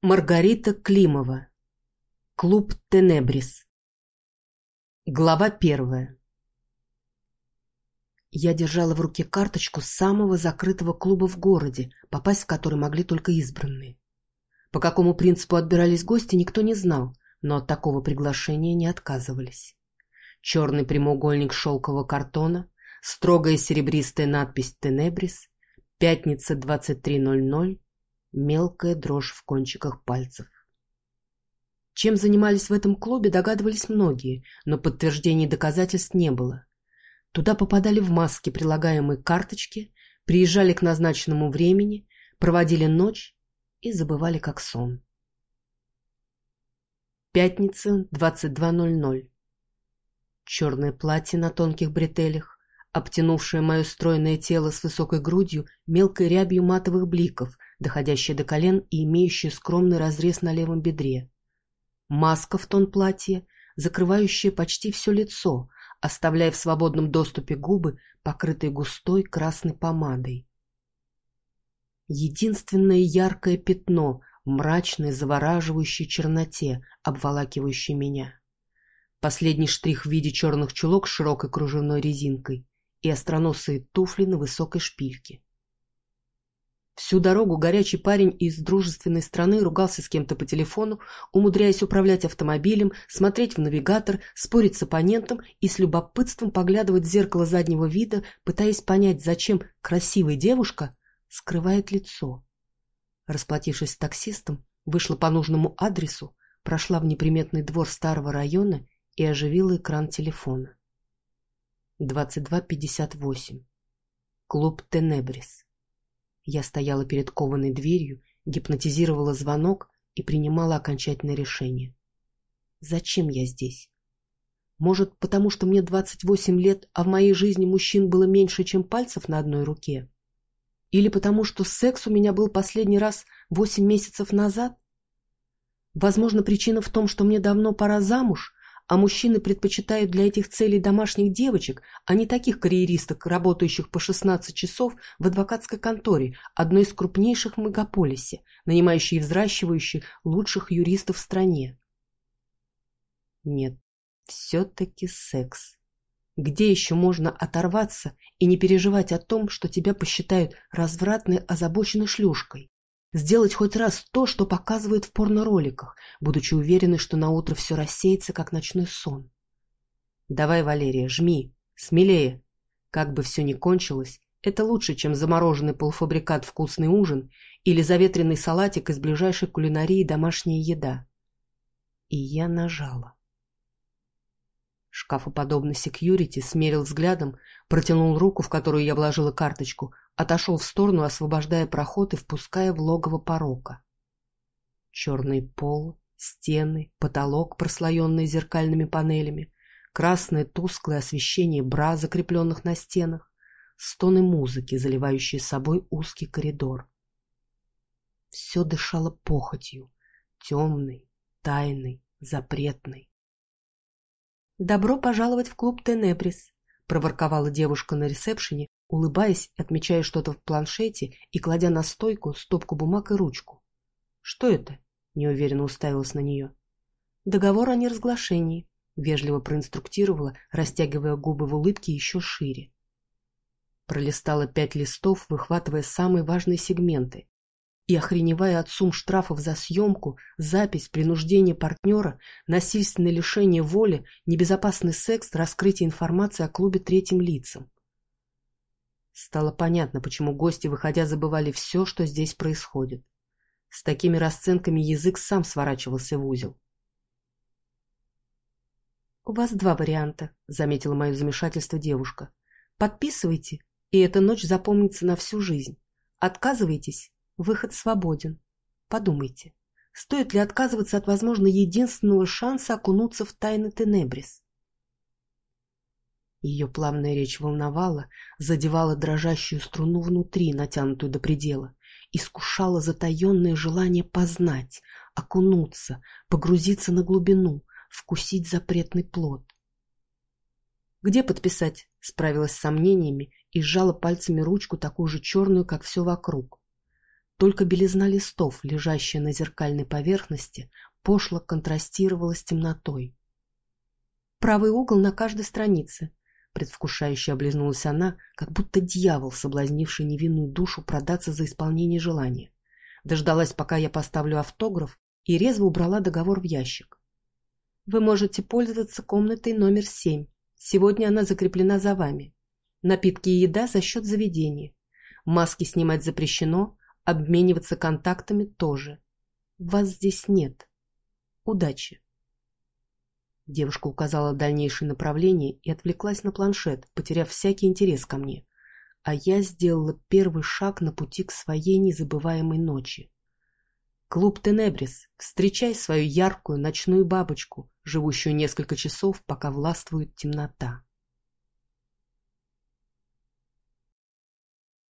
Маргарита Климова. Клуб Тенебрис. Глава первая. Я держала в руке карточку самого закрытого клуба в городе, попасть в который могли только избранные. По какому принципу отбирались гости, никто не знал, но от такого приглашения не отказывались. Черный прямоугольник шелкового картона, строгая серебристая надпись «Тенебрис», пятница 23.00, мелкая дрожь в кончиках пальцев. Чем занимались в этом клубе, догадывались многие, но подтверждений доказательств не было. Туда попадали в маски, прилагаемые карточки, приезжали к назначенному времени, проводили ночь и забывали как сон. Пятница, 22.00. Черное платье на тонких бретелях, обтянувшая мое стройное тело с высокой грудью, мелкой рябью матовых бликов, доходящая до колен и имеющая скромный разрез на левом бедре. Маска в тон платья, закрывающая почти все лицо, оставляя в свободном доступе губы, покрытые густой красной помадой. Единственное яркое пятно в мрачной, завораживающей черноте, обволакивающей меня. Последний штрих в виде черных чулок с широкой кружевной резинкой и остроносые туфли на высокой шпильке. Всю дорогу горячий парень из дружественной страны ругался с кем-то по телефону, умудряясь управлять автомобилем, смотреть в навигатор, спорить с оппонентом и с любопытством поглядывать в зеркало заднего вида, пытаясь понять, зачем красивая девушка скрывает лицо. Расплатившись с таксистом, вышла по нужному адресу, прошла в неприметный двор старого района и оживила экран телефона. 22.58. Клуб Тенебрис. Я стояла перед кованой дверью, гипнотизировала звонок и принимала окончательное решение. Зачем я здесь? Может, потому что мне 28 лет, а в моей жизни мужчин было меньше, чем пальцев на одной руке? Или потому что секс у меня был последний раз 8 месяцев назад? Возможно, причина в том, что мне давно пора замуж, а мужчины предпочитают для этих целей домашних девочек, а не таких карьеристок, работающих по 16 часов в адвокатской конторе, одной из крупнейших в мегаполисе, нанимающей и взращивающей лучших юристов в стране. Нет, все-таки секс. Где еще можно оторваться и не переживать о том, что тебя посчитают развратной, озабоченной шлюшкой? Сделать хоть раз то, что показывают в порнороликах, будучи уверены, что на утро все рассеется, как ночной сон. Давай, Валерия, жми, смелее. Как бы все ни кончилось, это лучше, чем замороженный полуфабрикат вкусный ужин или заветренный салатик из ближайшей кулинарии домашняя еда. И я нажала. Шкафоподобный секьюрити смерил взглядом, протянул руку, в которую я вложила карточку, отошел в сторону, освобождая проход и впуская в логово порока. Черный пол, стены, потолок, прослоенные зеркальными панелями, красное тусклое освещение бра, закрепленных на стенах, стоны музыки, заливающие собой узкий коридор. Все дышало похотью, темной, тайной, запретной. «Добро пожаловать в клуб Тенебрис», — проворковала девушка на ресепшене, улыбаясь, отмечая что-то в планшете и кладя на стойку стопку бумаг и ручку. «Что это?» — неуверенно уставилась на нее. «Договор о неразглашении», — вежливо проинструктировала, растягивая губы в улыбке еще шире. Пролистала пять листов, выхватывая самые важные сегменты, и, охреневая от сумм штрафов за съемку, запись, принуждение партнера, насильственное лишение воли, небезопасный секс, раскрытие информации о клубе третьим лицам. Стало понятно, почему гости, выходя, забывали все, что здесь происходит. С такими расценками язык сам сворачивался в узел. «У вас два варианта», — заметила мое замешательство девушка. «Подписывайте, и эта ночь запомнится на всю жизнь. Отказывайтесь, Выход свободен. Подумайте, стоит ли отказываться от, возможно, единственного шанса окунуться в тайны Тенебрис? Ее плавная речь волновала, задевала дрожащую струну внутри, натянутую до предела, искушала затаенное желание познать, окунуться, погрузиться на глубину, вкусить запретный плод. «Где подписать?» — справилась с сомнениями и сжала пальцами ручку, такую же черную, как все вокруг. Только белизна листов, лежащая на зеркальной поверхности, пошло контрастировала с темнотой. «Правый угол на каждой странице», — предвкушающе облизнулась она, как будто дьявол, соблазнивший невинную душу продаться за исполнение желания. Дождалась, пока я поставлю автограф, и резво убрала договор в ящик. «Вы можете пользоваться комнатой номер семь. Сегодня она закреплена за вами. Напитки и еда за счет заведения. Маски снимать запрещено, Обмениваться контактами тоже. Вас здесь нет. Удачи. Девушка указала дальнейшее направление и отвлеклась на планшет, потеряв всякий интерес ко мне. А я сделала первый шаг на пути к своей незабываемой ночи. Клуб Тенебрис, встречай свою яркую ночную бабочку, живущую несколько часов, пока властвует темнота.